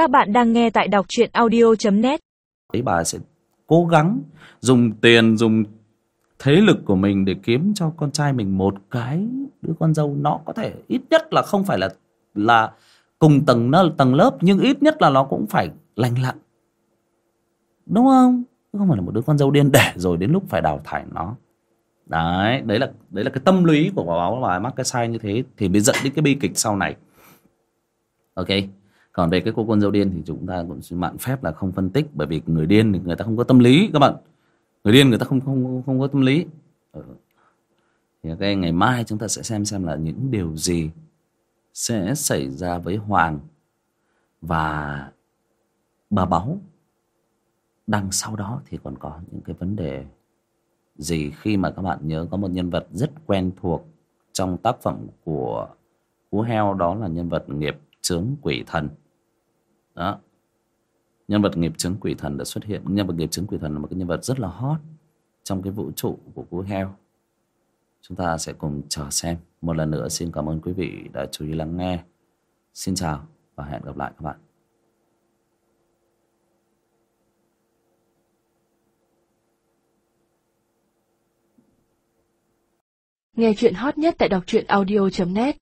Các bạn đang nghe tại đọc truyện audio.net đấy bà sẽ cố gắng dùng tiền, dùng thế lực của mình để kiếm cho con trai mình một cái đứa con dâu. Nó có thể ít nhất là không phải là là cùng tầng tầng lớp, nhưng ít nhất là nó cũng phải lành lặn. Đúng không? Không phải là một đứa con dâu điên đẻ rồi đến lúc phải đào thải nó. Đấy đấy là đấy là cái tâm lý của bà báo bà mắc cái sai như thế thì mới dẫn đến cái bi kịch sau này. Ok còn về cái cô con dâu điên thì chúng ta cũng xin mạn phép là không phân tích, bởi vì người điên thì người ta không có tâm lý các bạn. Người điên người ta không không không có tâm lý. Ừ. thì cái ngày mai chúng ta sẽ xem xem là những điều gì sẽ xảy ra với hoàng và bà báu. Đằng sau đó thì còn có những cái vấn đề gì khi mà các bạn nhớ có một nhân vật rất quen thuộc trong tác phẩm của Cú Heo, đó là nhân vật nghiệp chướng quỷ thần đó. Nhân vật nghiệp chứng quỷ thần đã xuất hiện. Nhân vật nghiệp chứng quỷ thần là một cái nhân vật rất là hot trong cái vũ trụ của Cú Heo. Chúng ta sẽ cùng chờ xem. Một lần nữa xin cảm ơn quý vị đã chú ý lắng nghe. Xin chào và hẹn gặp lại các bạn. Nghe chuyện hot nhất tại đọc truyện audio.net